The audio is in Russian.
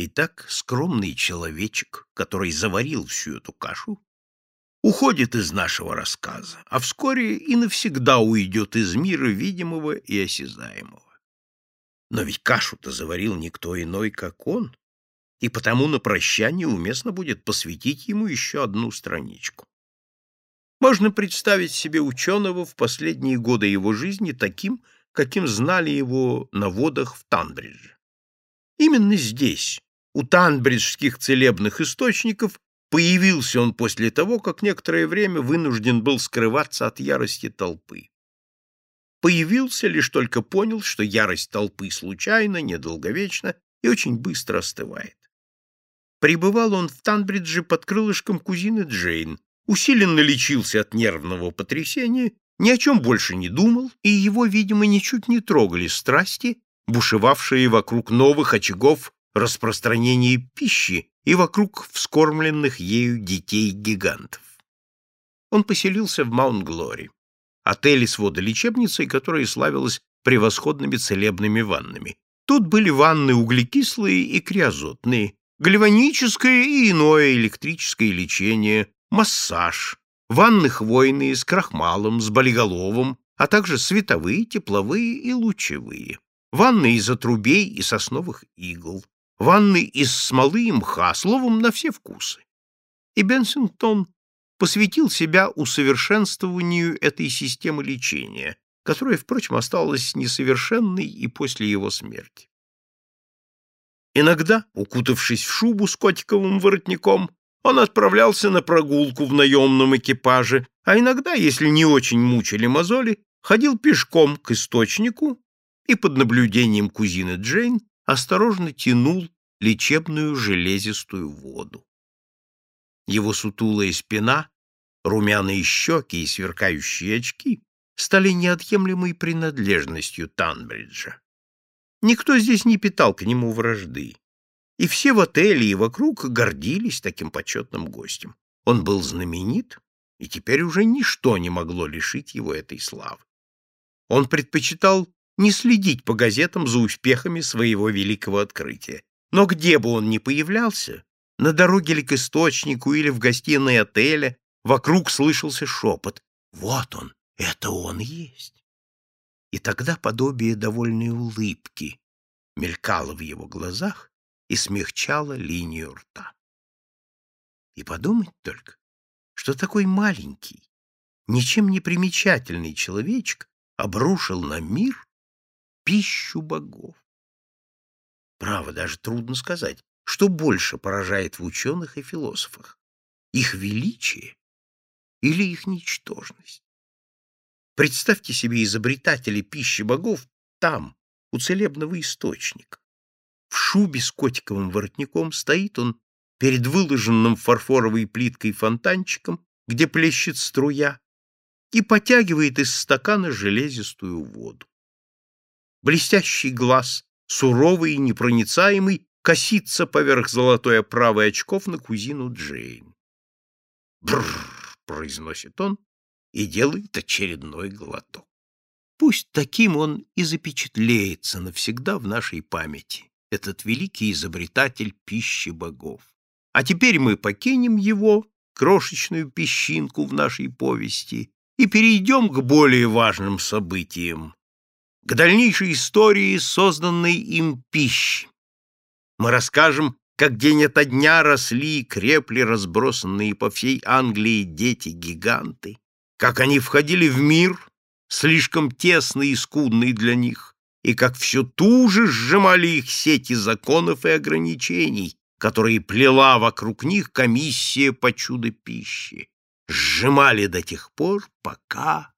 Итак, скромный человечек, который заварил всю эту кашу, уходит из нашего рассказа, а вскоре и навсегда уйдет из мира видимого и осязаемого. Но ведь кашу-то заварил никто иной, как он, и потому на прощание уместно будет посвятить ему еще одну страничку. Можно представить себе ученого в последние годы его жизни таким, каким знали его на водах в Танбридже. Именно здесь, у танбриджских целебных источников появился он после того, как некоторое время вынужден был скрываться от ярости толпы. Появился лишь только понял, что ярость толпы случайна, недолговечна и очень быстро остывает. Пребывал он в Танбридже под крылышком кузины Джейн, усиленно лечился от нервного потрясения, ни о чем больше не думал, и его, видимо, ничуть не трогали страсти, бушевавшие вокруг новых очагов распространения пищи и вокруг вскормленных ею детей-гигантов. Он поселился в Маунт-Глори, отеле с водолечебницей, которая славилась превосходными целебными ваннами. Тут были ванны углекислые и криозотные, гальваническое и иное электрическое лечение, массаж, ванны хвойные с крахмалом, с болиголовом, а также световые, тепловые и лучевые, ванны из отрубей и сосновых игл, ванны из смолы и мха, словом, на все вкусы. И Бенсингтон посвятил себя усовершенствованию этой системы лечения, которая, впрочем, осталась несовершенной и после его смерти. Иногда, укутавшись в шубу с котиковым воротником, он отправлялся на прогулку в наемном экипаже, а иногда, если не очень мучили мозоли, ходил пешком к источнику и под наблюдением кузины Джейн осторожно тянул лечебную железистую воду. Его сутулая спина, румяные щеки и сверкающие очки стали неотъемлемой принадлежностью Танбриджа. Никто здесь не питал к нему вражды. И все в отеле и вокруг гордились таким почетным гостем. Он был знаменит, и теперь уже ничто не могло лишить его этой славы. Он предпочитал не следить по газетам за успехами своего великого открытия. Но где бы он ни появлялся, на дороге ли к источнику или в гостиной отеля, вокруг слышался шепот. «Вот он, это он есть!» И тогда подобие довольной улыбки мелькало в его глазах и смягчало линию рта. И подумать только, что такой маленький, ничем не примечательный человечек обрушил на мир пищу богов. Право, даже трудно сказать, что больше поражает в ученых и философах — их величие или их ничтожность. Представьте себе изобретателей пищи богов там, у целебного источника. В шубе с котиковым воротником стоит он перед выложенным фарфоровой плиткой фонтанчиком, где плещет струя, и потягивает из стакана железистую воду. Блестящий глаз, суровый и непроницаемый, косится поверх золотой оправы очков на кузину Джейн. «Брррр!» — произносит он и делает очередной глоток. Пусть таким он и запечатлеется навсегда в нашей памяти, этот великий изобретатель пищи богов. А теперь мы покинем его, крошечную песчинку в нашей повести, и перейдем к более важным событиям, к дальнейшей истории, созданной им пищи. Мы расскажем, как день ото дня росли и крепли разбросанные по всей Англии дети-гиганты, как они входили в мир, слишком тесный и скудный для них, и как все туже сжимали их сети законов и ограничений, которые плела вокруг них комиссия по чудо пищи. Сжимали до тех пор, пока